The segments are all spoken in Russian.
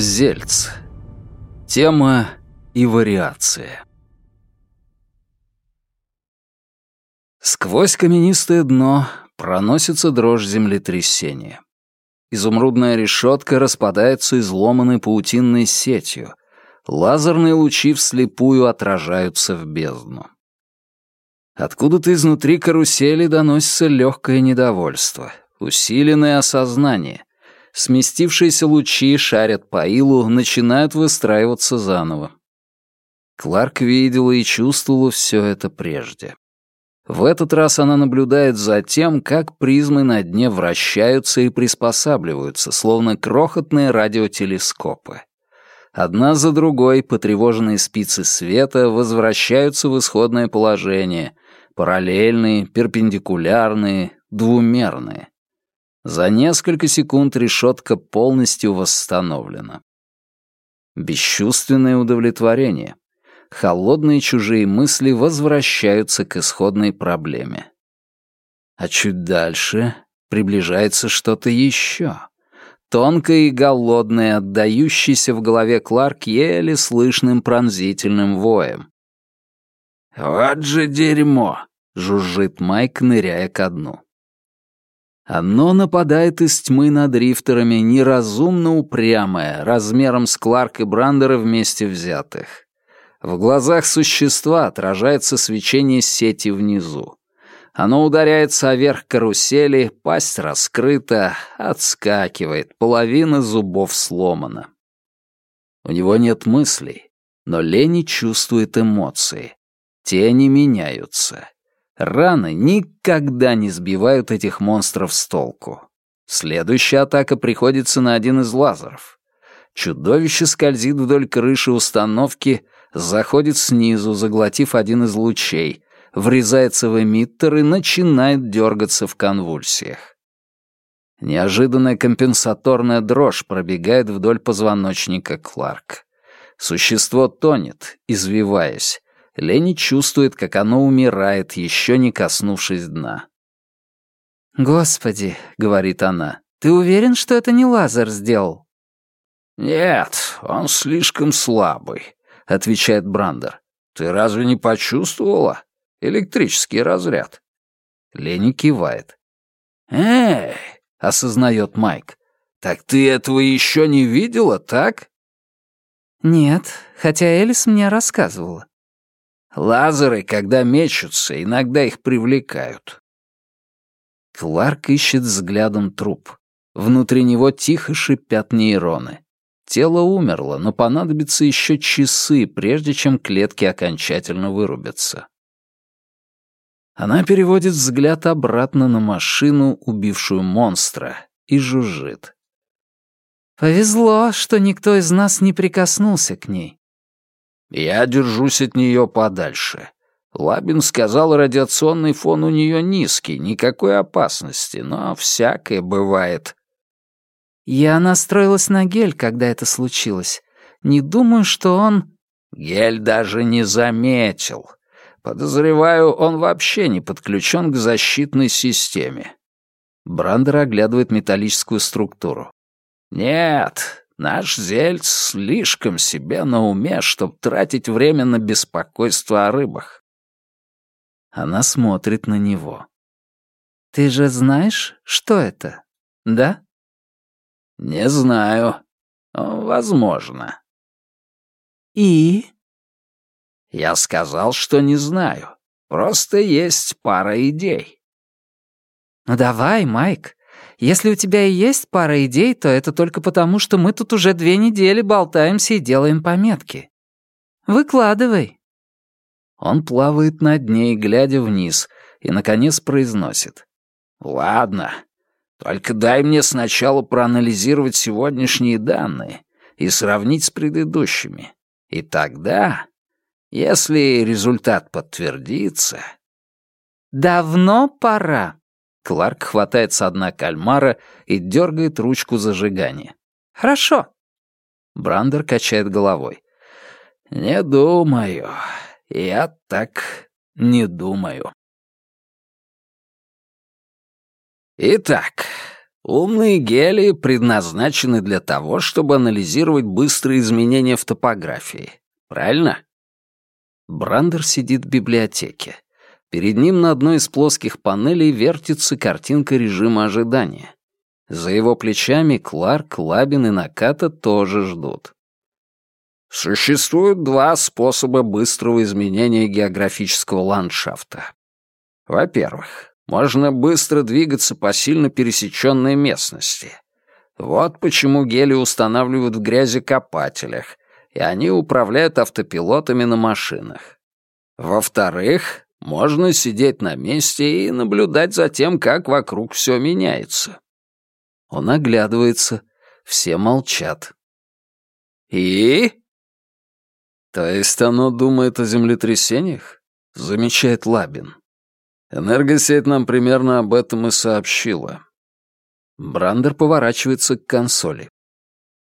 Зельц. Тема и вариация. Сквозь каменистое дно проносится дрожь землетрясения. Изумрудная решетка распадается изломанной паутинной сетью. Лазерные лучи вслепую отражаются в бездну. Откуда-то изнутри карусели доносится легкое недовольство, усиленное осознание. Сместившиеся лучи шарят по илу, начинают выстраиваться заново. Кларк видела и чувствовала все это прежде. В этот раз она наблюдает за тем, как призмы на дне вращаются и приспосабливаются, словно крохотные радиотелескопы. Одна за другой потревоженные спицы света возвращаются в исходное положение, параллельные, перпендикулярные, двумерные. За несколько секунд решетка полностью восстановлена. Бесчувственное удовлетворение. Холодные чужие мысли возвращаются к исходной проблеме. А чуть дальше приближается что-то еще. Тонкое и голодное, отдающееся в голове Кларк еле слышным пронзительным воем. «Вот же дерьмо!» — жужжит Майк, ныряя ко дну. Оно нападает из тьмы над рифтерами, неразумно упрямое, размером с Кларк и Брандера вместе взятых. В глазах существа отражается свечение сети внизу. Оно ударяется о верх карусели, пасть раскрыта, отскакивает, половина зубов сломана. У него нет мыслей, но Лени чувствует эмоции. Те не меняются. Раны никогда не сбивают этих монстров с толку. Следующая атака приходится на один из лазеров. Чудовище скользит вдоль крыши установки, заходит снизу, заглотив один из лучей, врезается в эмиттер и начинает дергаться в конвульсиях. Неожиданная компенсаторная дрожь пробегает вдоль позвоночника Кларк. Существо тонет, извиваясь, Лени чувствует, как оно умирает, еще не коснувшись дна. «Господи», — говорит она, — «ты уверен, что это не лазер сделал?» «Нет, он слишком слабый», — отвечает Брандер. «Ты разве не почувствовала? Электрический разряд». Лени кивает. «Эй!» — осознает Майк. «Так ты этого еще не видела, так?» «Нет, хотя Элис мне рассказывала. Лазеры, когда мечутся, иногда их привлекают. Кларк ищет взглядом труп. Внутри него тихо шипят нейроны. Тело умерло, но понадобится еще часы, прежде чем клетки окончательно вырубятся. Она переводит взгляд обратно на машину, убившую монстра, и жужжит. «Повезло, что никто из нас не прикоснулся к ней. Я держусь от нее подальше. Лабин сказал, радиационный фон у нее низкий, никакой опасности, но всякое бывает. Я настроилась на гель, когда это случилось. Не думаю, что он... Гель даже не заметил. Подозреваю, он вообще не подключен к защитной системе. Брандер оглядывает металлическую структуру. Нет, Наш Зельц слишком себе на уме, чтобы тратить время на беспокойство о рыбах. Она смотрит на него. «Ты же знаешь, что это, да?» «Не знаю. Возможно». «И?» «Я сказал, что не знаю. Просто есть пара идей». «Ну давай, Майк, если у тебя и есть пара идей, то это только потому, что мы тут уже две недели болтаемся и делаем пометки. Выкладывай». Он плавает над ней, глядя вниз, и, наконец, произносит. «Ладно, только дай мне сначала проанализировать сегодняшние данные и сравнить с предыдущими. И тогда, если результат подтвердится...» «Давно пора», Кларк хватает со дна кальмара и дергает ручку зажигания. «Хорошо». Брандер качает головой. «Не думаю. Я так не думаю». Итак, Умные гели предназначены для того, чтобы анализировать быстрые изменения в топографии. Правильно? Брандер сидит в библиотеке. Перед ним на одной из плоских панелей вертится картинка режима ожидания. За его плечами Кларк, Лабин и Наката тоже ждут. Существует два способа быстрого изменения географического ландшафта. Во-первых, можно быстро двигаться по сильно пересеченной местности. Вот почему гели устанавливают в грязекопателях, и они управляют автопилотами на машинах. Во-вторых, можно сидеть на месте и наблюдать за тем, как вокруг все меняется. Он оглядывается, все молчат. «И?» «То есть оно думает о землетрясениях?» — замечает Лабин. Энергосеть нам примерно об этом и сообщила. Брандер поворачивается к консоли.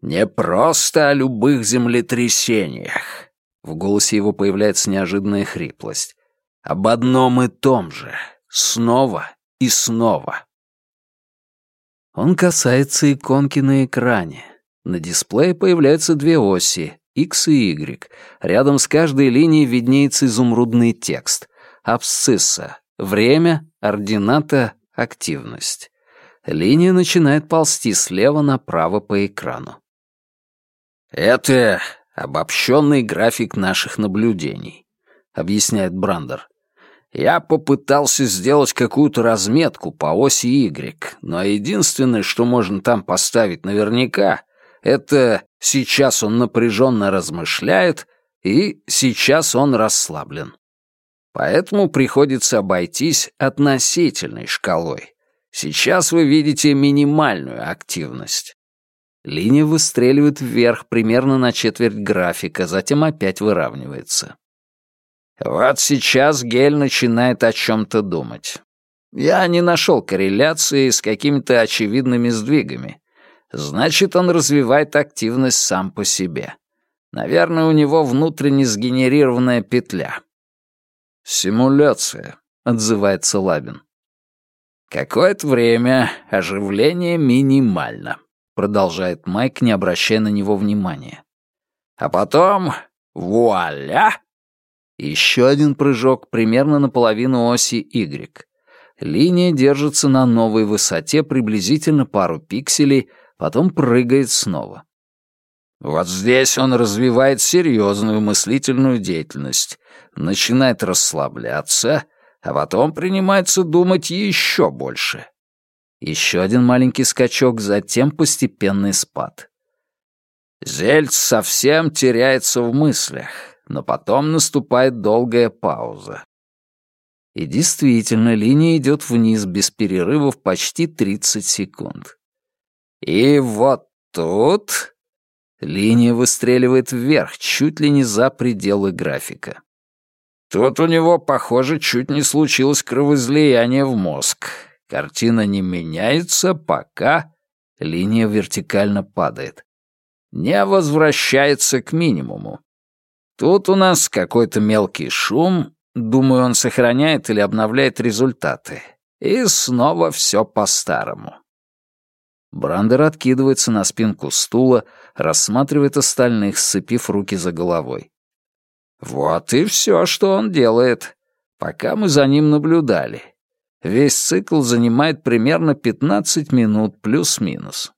«Не просто о любых землетрясениях». В голосе его появляется неожиданная хриплость. «Об одном и том же. Снова и снова». Он касается иконки на экране. На дисплее появляются две оси — X и Y. Рядом с каждой линией виднеется изумрудный текст. Абсцисса Время, ордината, активность. Линия начинает ползти слева направо по экрану. «Это обобщенный график наших наблюдений», — объясняет Брандер. «Я попытался сделать какую-то разметку по оси Y, но единственное, что можно там поставить наверняка, это сейчас он напряженно размышляет и сейчас он расслаблен. Поэтому приходится обойтись относительной шкалой. Сейчас вы видите минимальную активность. Линия выстреливает вверх примерно на четверть графика, затем опять выравнивается. Вот сейчас Гель начинает о чем-то думать. Я не нашел корреляции с какими-то очевидными сдвигами. Значит, он развивает активность сам по себе. Наверное, у него внутренне сгенерированная петля. «Симуляция», — отзывается Лабин. «Какое-то время оживление минимально», — продолжает Майк, не обращая на него внимания. «А потом вуаля!» Еще один прыжок примерно наполовину оси Y. Линия держится на новой высоте приблизительно пару пикселей, потом прыгает снова. Вот здесь он развивает серьезную мыслительную деятельность, начинает расслабляться, а потом принимается думать еще больше. Еще один маленький скачок, затем постепенный спад. Зельц совсем теряется в мыслях, но потом наступает долгая пауза. И действительно, линия идет вниз без перерывов почти 30 секунд. И вот тут Линия выстреливает вверх, чуть ли не за пределы графика. Тут у него, похоже, чуть не случилось кровоизлияние в мозг. Картина не меняется, пока линия вертикально падает. Не возвращается к минимуму. Тут у нас какой-то мелкий шум, думаю, он сохраняет или обновляет результаты. И снова все по-старому. Брандер откидывается на спинку стула, рассматривает остальных, сцепив руки за головой. Вот и все, что он делает, пока мы за ним наблюдали. Весь цикл занимает примерно 15 минут плюс-минус.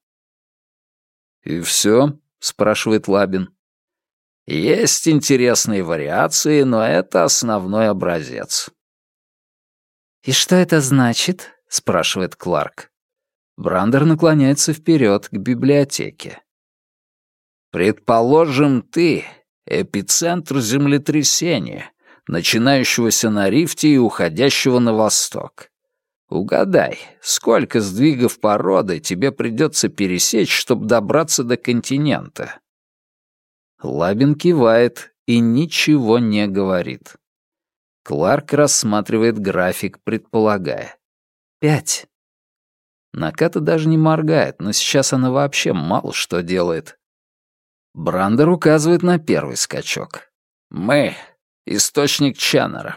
«И все?» — спрашивает Лабин. «Есть интересные вариации, но это основной образец». «И что это значит?» — спрашивает Кларк. Брандер наклоняется вперед к библиотеке. «Предположим, ты — эпицентр землетрясения, начинающегося на рифте и уходящего на восток. Угадай, сколько сдвигов породы тебе придется пересечь, чтобы добраться до континента?» Лабин кивает и ничего не говорит. Кларк рассматривает график, предполагая. «Пять». Наката даже не моргает, но сейчас она вообще мало что делает. Брандер указывает на первый скачок. «Мы — источник Чаннера.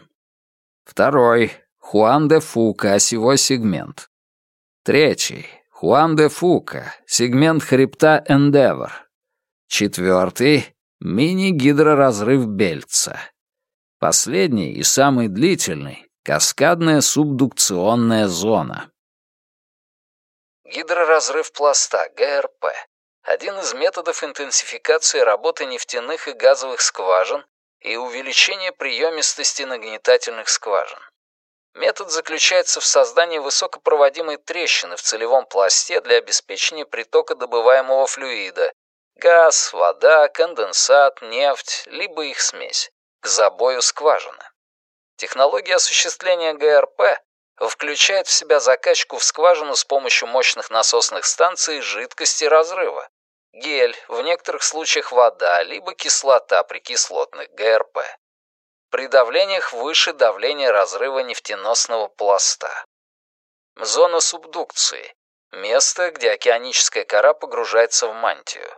Второй — Хуан де Фука, осевой сегмент. Третий — Хуан де Фука, сегмент хребта Эндевор. Четвертый — мини-гидроразрыв Бельца. Последний и самый длительный — каскадная субдукционная зона. Гидроразрыв пласта, ГРП. Один из методов интенсификации работы нефтяных и газовых скважин и увеличения приемистости нагнетательных скважин. Метод заключается в создании высокопроводимой трещины в целевом пласте для обеспечения притока добываемого флюида – газ, вода, конденсат, нефть, либо их смесь – к забою скважины. Технология осуществления ГРП включает в себя закачку в скважину с помощью мощных насосных станций жидкости разрыва, гель, в некоторых случаях вода, либо кислота при кислотных ГРП при давлениях выше давления разрыва нефтеносного пласта. Зона субдукции – место, где океаническая кора погружается в мантию.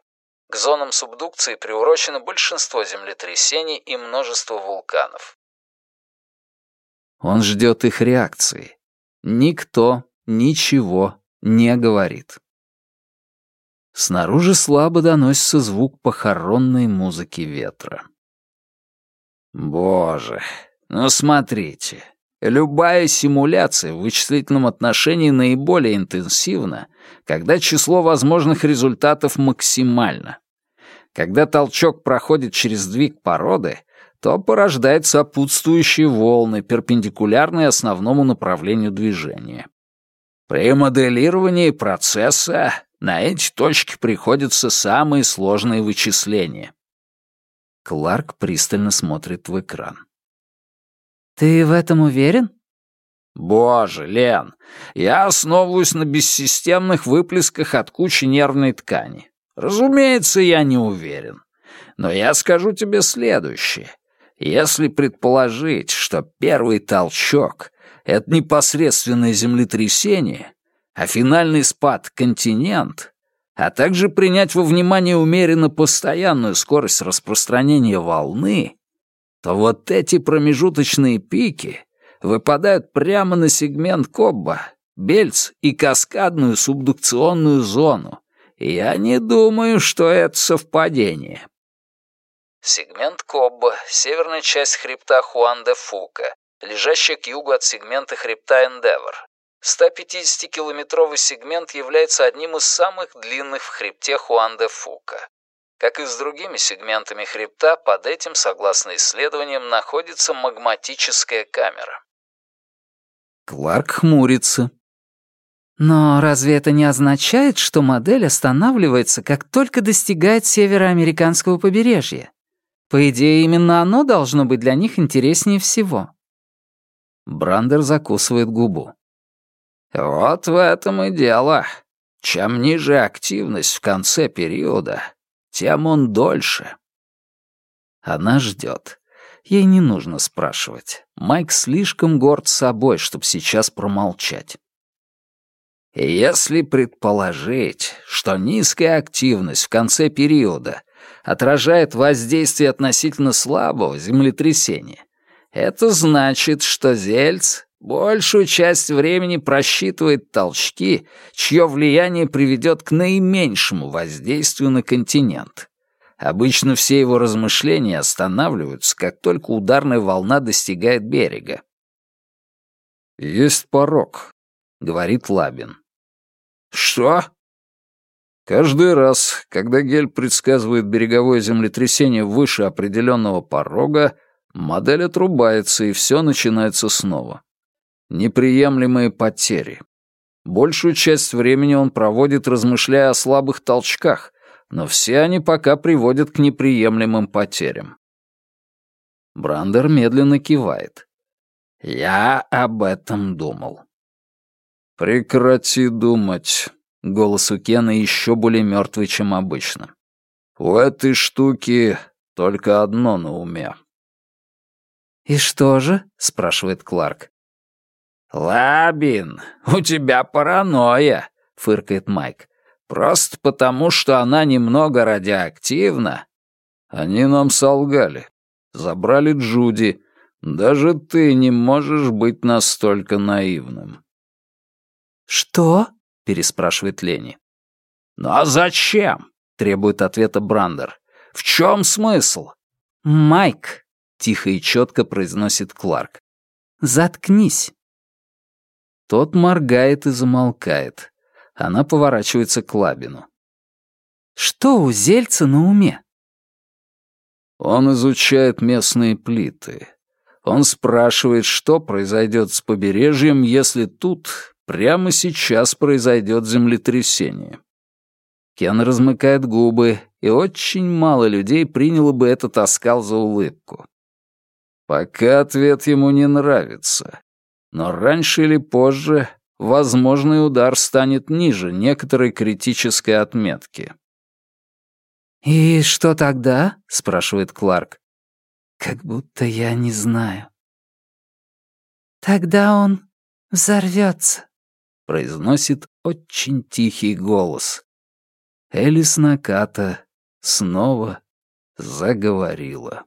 К зонам субдукции приурочено большинство землетрясений и множество вулканов. Он ждет их реакции. Никто ничего не говорит. Снаружи слабо доносится звук похоронной музыки ветра. Боже, ну смотрите. Любая симуляция в вычислительном отношении наиболее интенсивна, когда число возможных результатов максимально. Когда толчок проходит через сдвиг породы, то порождает сопутствующие волны, перпендикулярные основному направлению движения. При моделировании процесса на эти точки приходятся самые сложные вычисления. Кларк пристально смотрит в экран. «Ты в этом уверен?» «Боже, Лен, я основываюсь на бессистемных выплесках от кучи нервной ткани. Разумеется, я не уверен. Но я скажу тебе следующее. Если предположить, что первый толчок — это непосредственное землетрясение, а финальный спад — континент, а также принять во внимание умеренно постоянную скорость распространения волны, то вот эти промежуточные пики выпадают прямо на сегмент Кобба, Бельц и каскадную субдукционную зону. Я не думаю, что это совпадение. Сегмент Кобба — северная часть хребта Хуан-де-Фука, лежащая к югу от сегмента хребта Эндевор. 150-километровый сегмент является одним из самых длинных в хребте Хуан-де-Фука. Как и с другими сегментами хребта, под этим, согласно исследованиям, находится магматическая камера. Кларк хмурится. Но разве это не означает, что модель останавливается, как только достигает североамериканского побережья? По идее, именно оно должно быть для них интереснее всего. Брандер закусывает губу. Вот в этом и дело. Чем ниже активность в конце периода, тем он дольше. Она ждет. Ей не нужно спрашивать. Майк слишком горд собой, чтобы сейчас промолчать. Если предположить, что низкая активность в конце периода отражает воздействие относительно слабого землетрясения, это значит, что Зельц большую часть времени просчитывает толчки, чье влияние приведет к наименьшему воздействию на континент. Обычно все его размышления останавливаются, как только ударная волна достигает берега. «Есть порог», — говорит Лабин. «Что?» Каждый раз, когда Гель предсказывает береговое землетрясение выше определенного порога, модель отрубается, и все начинается снова. Неприемлемые потери. Большую часть времени он проводит, размышляя о слабых толчках, но все они пока приводят к неприемлемым потерям. Брандер медленно кивает. «Я об этом думал». «Прекрати думать», — голос у Кена еще более мертвый, чем обычно. «У этой штуки только одно на уме». «И что же?» — спрашивает Кларк. «Лабин, у тебя паранойя», — фыркает Майк. «Просто потому, что она немного радиоактивна». Они нам солгали. Забрали Джуди. Даже ты не можешь быть настолько наивным. «Что?» переспрашивает Лени. «Ну а зачем?» — требует ответа Брандер. «В чем смысл?» «Майк», — тихо и четко произносит Кларк. «Заткнись». Тот моргает и замолкает. Она поворачивается к Лабину. «Что у Зельца на уме?» Он изучает местные плиты. Он спрашивает, что произойдет с побережьем, если тут прямо сейчас произойдет землетрясение. Кен размыкает губы, и очень мало людей приняло бы этот оскал за улыбку. Пока ответ ему не нравится. Но раньше или позже возможный удар станет ниже некоторой критической отметки. «И что тогда?» — спрашивает Кларк. «Как будто я не знаю». «Тогда он взорвется», — произносит очень тихий голос. Элис Наката снова заговорила.